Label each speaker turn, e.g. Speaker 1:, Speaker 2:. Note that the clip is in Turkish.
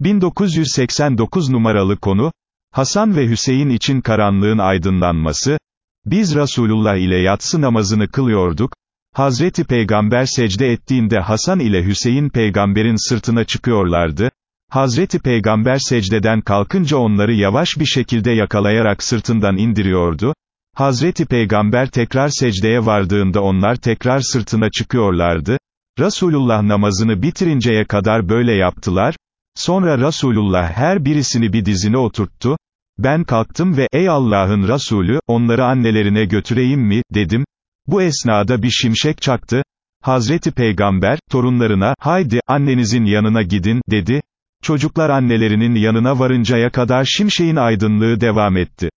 Speaker 1: 1989 numaralı konu, Hasan ve Hüseyin için karanlığın aydınlanması, biz Resulullah ile yatsı namazını kılıyorduk, Hazreti Peygamber secde ettiğinde Hasan ile Hüseyin peygamberin sırtına çıkıyorlardı, Hazreti Peygamber secdeden kalkınca onları yavaş bir şekilde yakalayarak sırtından indiriyordu, Hazreti Peygamber tekrar secdeye vardığında onlar tekrar sırtına çıkıyorlardı, Resulullah namazını bitirinceye kadar böyle yaptılar, sonra Resulullah her birisini bir dizine oturttu, ben kalktım ve, ey Allah'ın Resulü, onları annelerine götüreyim mi, dedim, bu esnada bir şimşek çaktı, Hazreti Peygamber, torunlarına, haydi, annenizin yanına gidin, dedi, çocuklar annelerinin yanına varıncaya kadar şimşeğin aydınlığı devam etti.